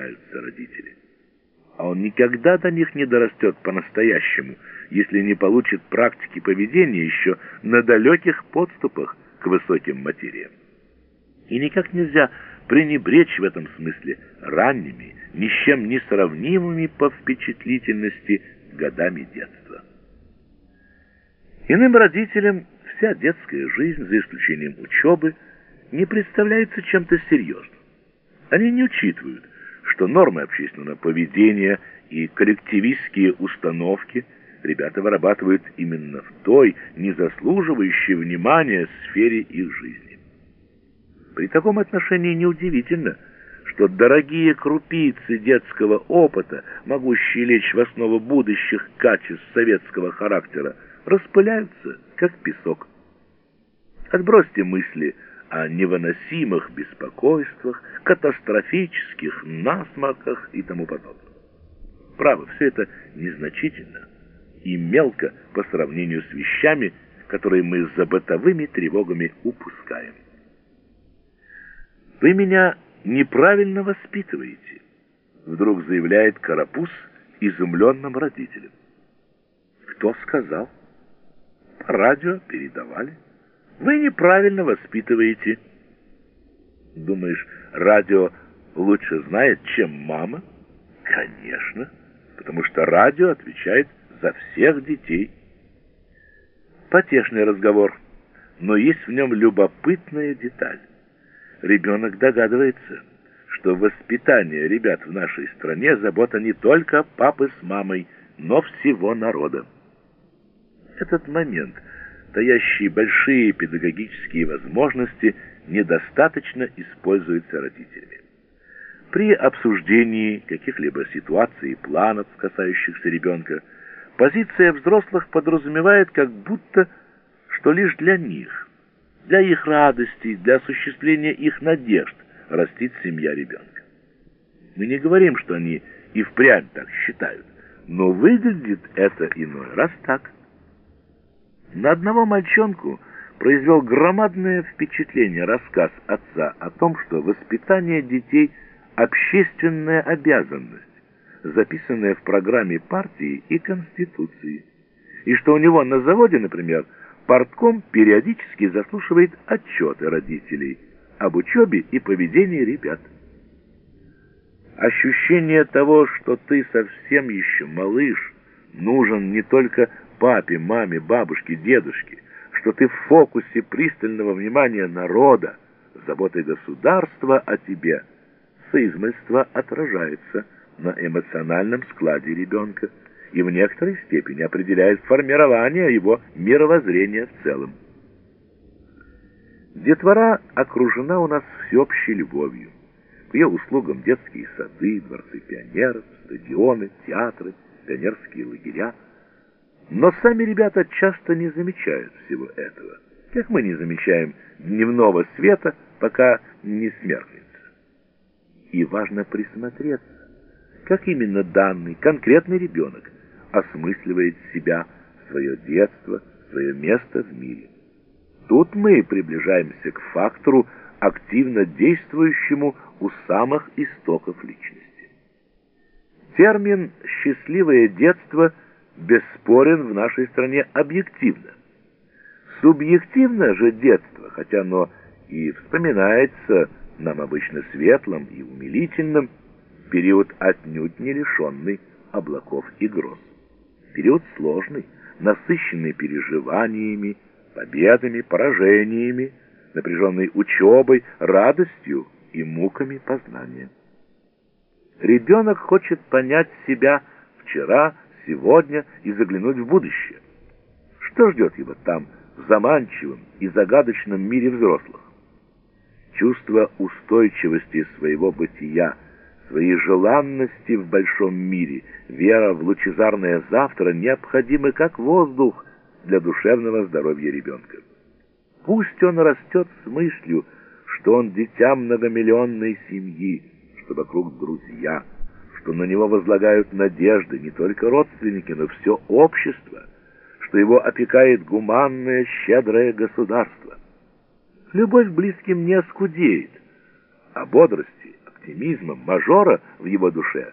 лишаются родители. А он никогда до них не дорастет по-настоящему, если не получит практики поведения еще на далеких подступах к высоким материям. И никак нельзя пренебречь в этом смысле ранними, ни с чем не сравнимыми по впечатлительности годами детства. Иным родителям вся детская жизнь, за исключением учебы, не представляется чем-то серьезным. Они не учитывают, нормы общественного поведения и коллективистские установки ребята вырабатывают именно в той, незаслуживающей внимания сфере их жизни. При таком отношении неудивительно, что дорогие крупицы детского опыта, могущие лечь в основу будущих качеств советского характера, распыляются, как песок. Отбросьте мысли о невыносимых беспокойствах, катастрофических насморках и тому подобное. Право, все это незначительно и мелко по сравнению с вещами, которые мы за бытовыми тревогами упускаем. «Вы меня неправильно воспитываете», — вдруг заявляет Карапуз изумленным родителям. «Кто сказал?» «По радио передавали». «Вы неправильно воспитываете». «Думаешь, радио лучше знает, чем мама?» «Конечно, потому что радио отвечает за всех детей». Потешный разговор, но есть в нем любопытная деталь ребенок догадывается, что воспитание ребят в нашей стране забота не только папы с мамой, но всего народа. Этот момент, таящий большие педагогические возможности, недостаточно используется родителями. При обсуждении каких-либо ситуаций и планов, касающихся ребенка, позиция взрослых подразумевает как будто, что лишь для них – для их радости, для осуществления их надежд растит семья ребенка. Мы не говорим, что они и впрямь так считают, но выглядит это иной раз так. На одного мальчонку произвел громадное впечатление рассказ отца о том, что воспитание детей – общественная обязанность, записанная в программе партии и Конституции, и что у него на заводе, например, – Портком периодически заслушивает отчеты родителей об учебе и поведении ребят. Ощущение того, что ты совсем еще малыш, нужен не только папе, маме, бабушке, дедушке, что ты в фокусе пристального внимания народа, заботой государства о тебе, соизмысльство отражается на эмоциональном складе ребенка и в некоторой степени определяет формирование его мировоззрения в целом. Детвора окружена у нас всеобщей любовью. К ее услугам детские сады, дворцы пионеров, стадионы, театры, пионерские лагеря. Но сами ребята часто не замечают всего этого, как мы не замечаем дневного света, пока не смеркнется. И важно присмотреться, как именно данный конкретный ребенок осмысливает себя, свое детство, свое место в мире. Тут мы приближаемся к фактору, активно действующему у самых истоков личности. Термин «счастливое детство» бесспорен в нашей стране объективно. Субъективно же детство, хотя оно и вспоминается нам обычно светлым и умилительным, период отнюдь не лишенный облаков и гроз. Период сложный, насыщенный переживаниями, победами, поражениями, напряженной учебой, радостью и муками познания. Ребенок хочет понять себя вчера, сегодня и заглянуть в будущее. Что ждет его там, в заманчивом и загадочном мире взрослых? Чувство устойчивости своего бытия – своей желанности в большом мире, вера в лучезарное завтра необходимы как воздух для душевного здоровья ребенка. Пусть он растет с мыслью, что он дитя многомиллионной семьи, что вокруг друзья, что на него возлагают надежды не только родственники, но все общество, что его опекает гуманное, щедрое государство. Любовь к близким не оскудеет, а бодрости, оптимизма, мажора в его душе,